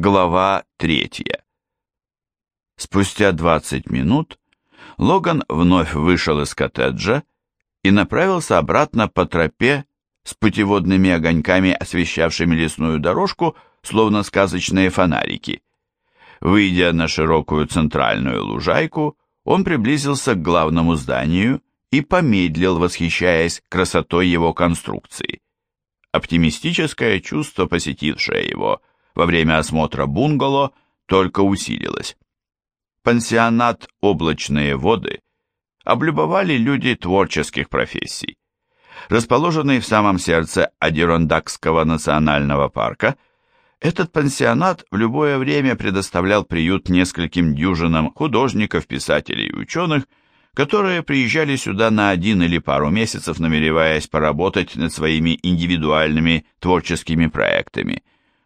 Глава третья. Спустя 20 минут Логан вновь вышел из коттеджа и направился обратно по тропе с путеводными огоньками, освещавшими лесную дорожку, словно сказочные фонарики. Выйдя на широкую центральную лужайку, он приблизился к главному зданию и помедлил, восхищаясь красотой его конструкции. Оптимистическое чувство, посетившее его во время осмотра бунгало, только усилилось. Пансионат «Облачные воды» облюбовали люди творческих профессий. Расположенный в самом сердце Адирондакского национального парка, этот пансионат в любое время предоставлял приют нескольким дюжинам художников, писателей и ученых, которые приезжали сюда на один или пару месяцев, намереваясь поработать над своими индивидуальными творческими проектами,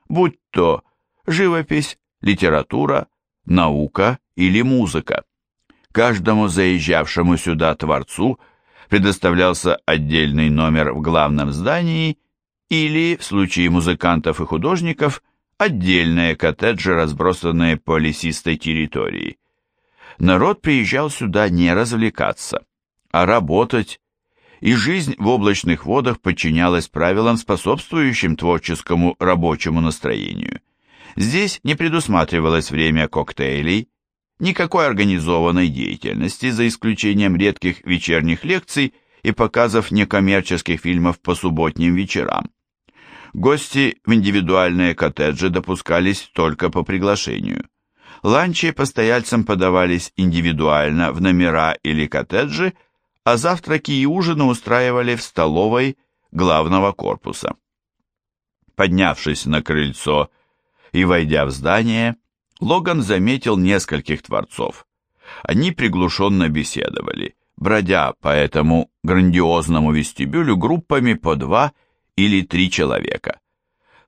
будь то живопись, литература, наука или музыка. Каждому заезжавшему сюда творцу предоставлялся отдельный номер в главном здании или, в случае музыкантов и художников, отдельные коттеджи, разбросанные по лесистой территории народ приезжал сюда не развлекаться, а работать, и жизнь в облачных водах подчинялась правилам, способствующим творческому рабочему настроению. Здесь не предусматривалось время коктейлей, никакой организованной деятельности, за исключением редких вечерних лекций и показов некоммерческих фильмов по субботним вечерам. Гости в индивидуальные коттеджи допускались только по приглашению. Ланчи постояльцам подавались индивидуально в номера или коттеджи, а завтраки и ужины устраивали в столовой главного корпуса. Поднявшись на крыльцо и войдя в здание, Логан заметил нескольких творцов. Они приглушенно беседовали, бродя по этому грандиозному вестибюлю группами по два или три человека.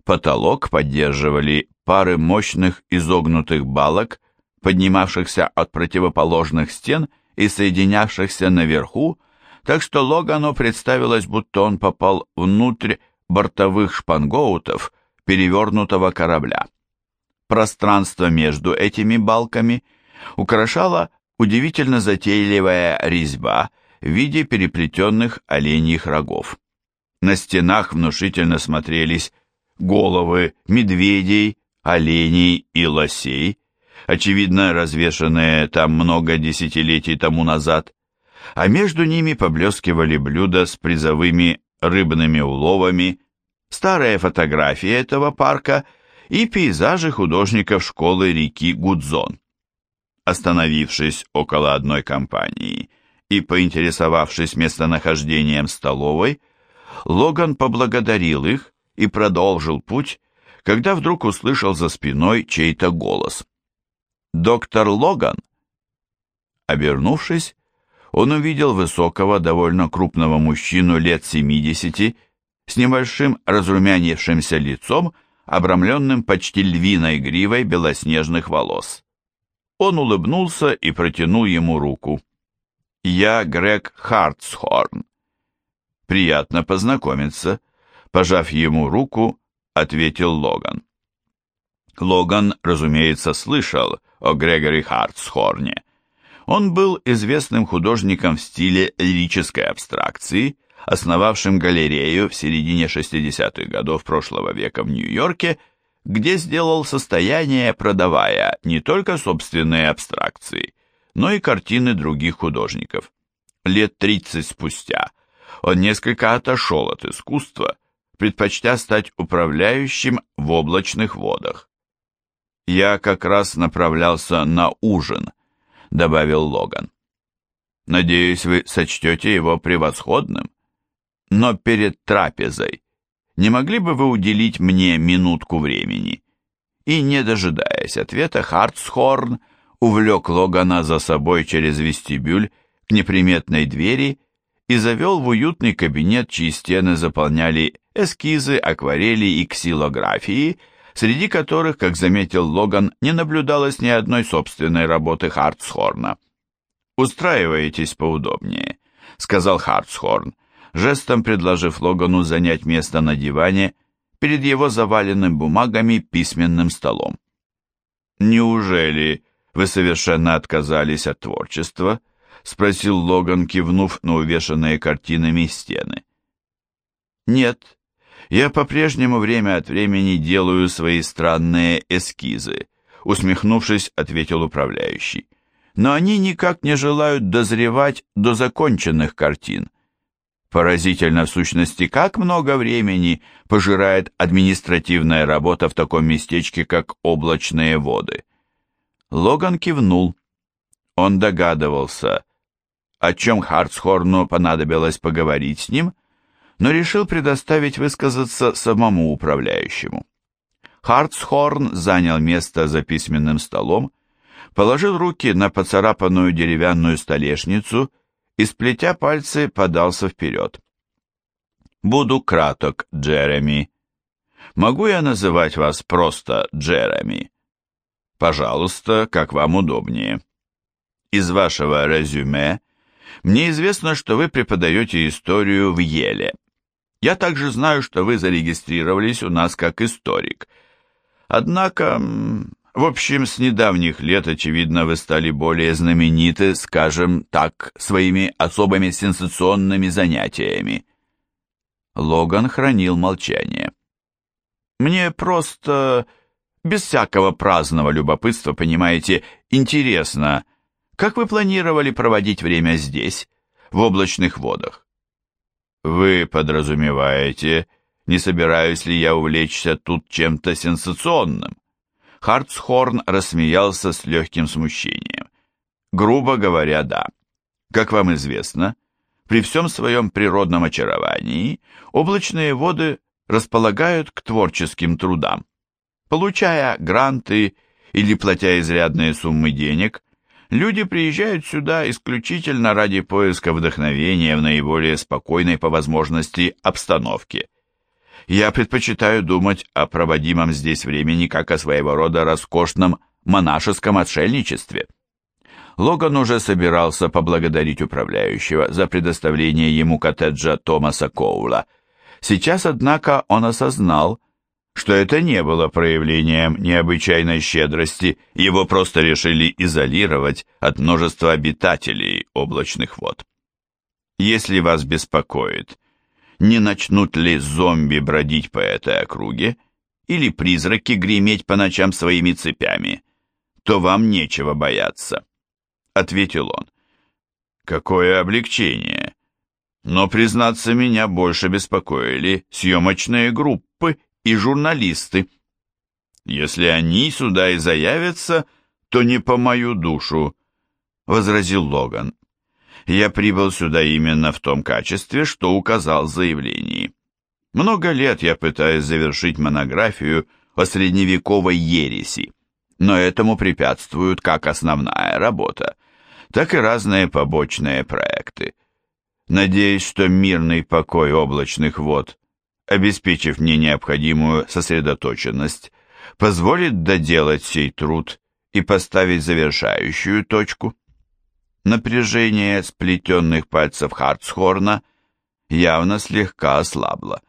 Потолок поддерживали пары мощных изогнутых балок, поднимавшихся от противоположных стен и соединявшихся наверху, так что Логану представилось, будто он попал внутрь бортовых шпангоутов перевернутого корабля. Пространство между этими балками украшала удивительно затейливая резьба в виде переплетенных оленьих рогов. На стенах внушительно смотрелись головы медведей, оленей и лосей, очевидно развешанные там много десятилетий тому назад, а между ними поблескивали блюда с призовыми рыбными уловами, старые фотографии этого парка и пейзажи художников школы реки Гудзон. Остановившись около одной компании и поинтересовавшись местонахождением столовой, Логан поблагодарил их и продолжил путь, когда вдруг услышал за спиной чей-то голос. «Доктор Логан?» Обернувшись, он увидел высокого, довольно крупного мужчину лет 70 с небольшим разрумянившимся лицом, обрамленным почти львиной гривой белоснежных волос. Он улыбнулся и протянул ему руку. «Я Грег Хартсхорн. Приятно познакомиться», пожав ему руку, ответил Логан. Логан, разумеется, слышал о Грегори Хартсхорне. Он был известным художником в стиле лирической абстракции, основавшим галерею в середине 60-х годов прошлого века в Нью-Йорке, где сделал состояние, продавая не только собственные абстракции, но и картины других художников. Лет 30 спустя он несколько отошел от искусства предпочтя стать управляющим в облачных водах. «Я как раз направлялся на ужин», — добавил Логан. «Надеюсь, вы сочтете его превосходным. Но перед трапезой не могли бы вы уделить мне минутку времени?» И, не дожидаясь ответа, Хартсхорн увлек Логана за собой через вестибюль к неприметной двери и завел в уютный кабинет, чьи стены заполняли эскизы, акварели и ксилографии, среди которых, как заметил Логан, не наблюдалось ни одной собственной работы Хартсхорна. «Устраивайтесь поудобнее», — сказал Хартсхорн, жестом предложив Логану занять место на диване перед его заваленным бумагами письменным столом. «Неужели вы совершенно отказались от творчества?» — спросил Логан, кивнув на увешанные картинами стены. «Нет, я по-прежнему время от времени делаю свои странные эскизы», — усмехнувшись, ответил управляющий. «Но они никак не желают дозревать до законченных картин. Поразительно в сущности, как много времени пожирает административная работа в таком местечке, как облачные воды. Логан кивнул. Он догадывался, о чем Хартсхорну понадобилось поговорить с ним, но решил предоставить высказаться самому управляющему. Хартсхорн занял место за письменным столом, положил руки на поцарапанную деревянную столешницу и, сплетя пальцы, подался вперед. «Буду краток, Джереми. Могу я называть вас просто Джереми?» «Пожалуйста, как вам удобнее. Из вашего резюме мне известно, что вы преподаете историю в Еле. Я также знаю, что вы зарегистрировались у нас как историк. Однако в общем, с недавних лет, очевидно, вы стали более знамениты, скажем так, своими особыми сенсационными занятиями. Логан хранил молчание. Мне просто, без всякого праздного любопытства, понимаете, интересно, как вы планировали проводить время здесь, в облачных водах? Вы подразумеваете, не собираюсь ли я увлечься тут чем-то сенсационным? Хартсхорн рассмеялся с легким смущением. Грубо говоря, да. Как вам известно, при всем своем природном очаровании облачные воды располагают к творческим трудам. Получая гранты или платя изрядные суммы денег, люди приезжают сюда исключительно ради поиска вдохновения в наиболее спокойной по возможности обстановке. Я предпочитаю думать о проводимом здесь времени как о своего рода роскошном монашеском отшельничестве. Логан уже собирался поблагодарить управляющего за предоставление ему коттеджа Томаса Коула. Сейчас, однако, он осознал, что это не было проявлением необычайной щедрости, его просто решили изолировать от множества обитателей облачных вод. Если вас беспокоит, не начнут ли зомби бродить по этой округе или призраки греметь по ночам своими цепями, то вам нечего бояться, — ответил он. Какое облегчение! Но, признаться, меня больше беспокоили съемочные группы и журналисты. Если они сюда и заявятся, то не по мою душу, — возразил Логан. Я прибыл сюда именно в том качестве, что указал в заявлении. Много лет я пытаюсь завершить монографию о средневековой ереси, но этому препятствуют как основная работа, так и разные побочные проекты. Надеюсь, что мирный покой облачных вод, обеспечив мне необходимую сосредоточенность, позволит доделать сей труд и поставить завершающую точку. Напряжение сплетенных пальцев Хартсхорна явно слегка ослабло.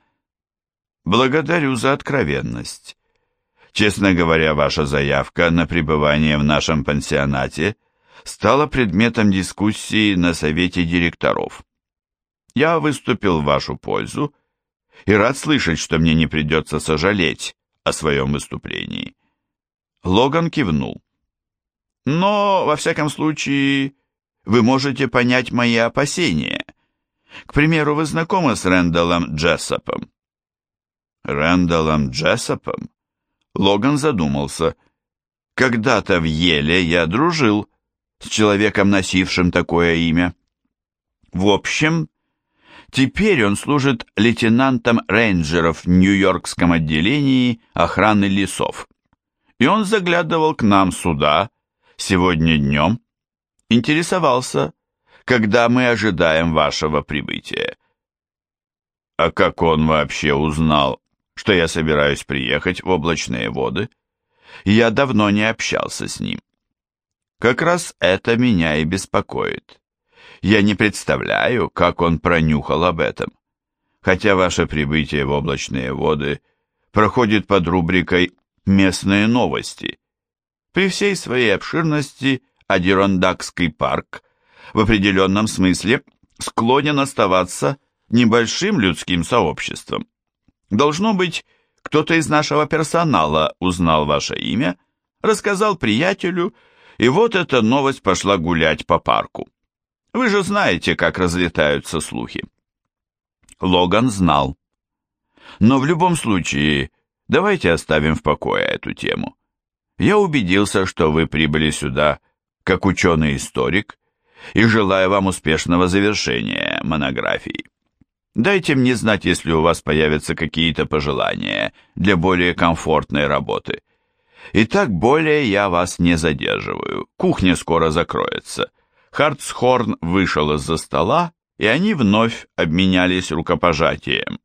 Благодарю за откровенность. Честно говоря, ваша заявка на пребывание в нашем пансионате стала предметом дискуссии на совете директоров. Я выступил в вашу пользу и рад слышать, что мне не придется сожалеть о своем выступлении. Логан кивнул. Но, во всяком случае, вы можете понять мои опасения. К примеру, вы знакомы с Рэндаллом Джессопом?» «Рэндаллом Джессопом?» Логан задумался. «Когда-то в Еле я дружил с человеком, носившим такое имя. В общем, теперь он служит лейтенантом рейнджеров в Нью-Йоркском отделении охраны лесов. И он заглядывал к нам сюда сегодня днем интересовался, когда мы ожидаем вашего прибытия. А как он вообще узнал, что я собираюсь приехать в облачные воды? Я давно не общался с ним. Как раз это меня и беспокоит. Я не представляю, как он пронюхал об этом. Хотя ваше прибытие в облачные воды проходит под рубрикой «Местные новости». При всей своей обширности Адирондакский парк в определенном смысле склонен оставаться небольшим людским сообществом. Должно быть, кто-то из нашего персонала узнал ваше имя, рассказал приятелю, и вот эта новость пошла гулять по парку. Вы же знаете, как разлетаются слухи. Логан знал. Но в любом случае, давайте оставим в покое эту тему. Я убедился, что вы прибыли сюда как ученый-историк и желаю вам успешного завершения монографии. Дайте мне знать, если у вас появятся какие-то пожелания для более комфортной работы. Итак, более я вас не задерживаю. Кухня скоро закроется. Хартсхорн вышел из-за стола, и они вновь обменялись рукопожатием.